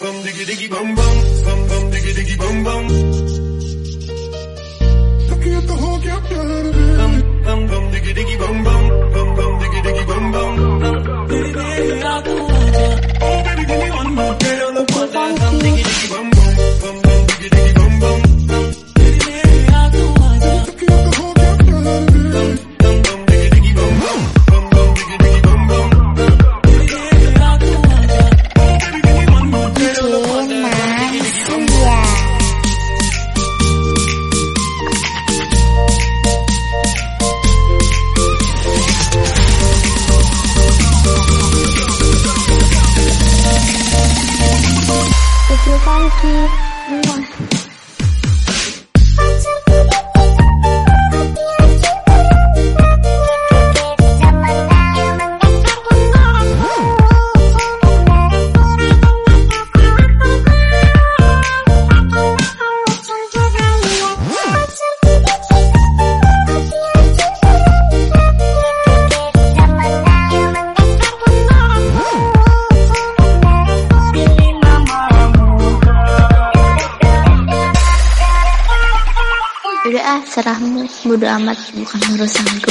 Bum diggy diggy bum bum, bum bum diggy diggy bum bum. Look at the whole gap, 哇。Udah ah, serahmu, bodo amat, bukan urusanku.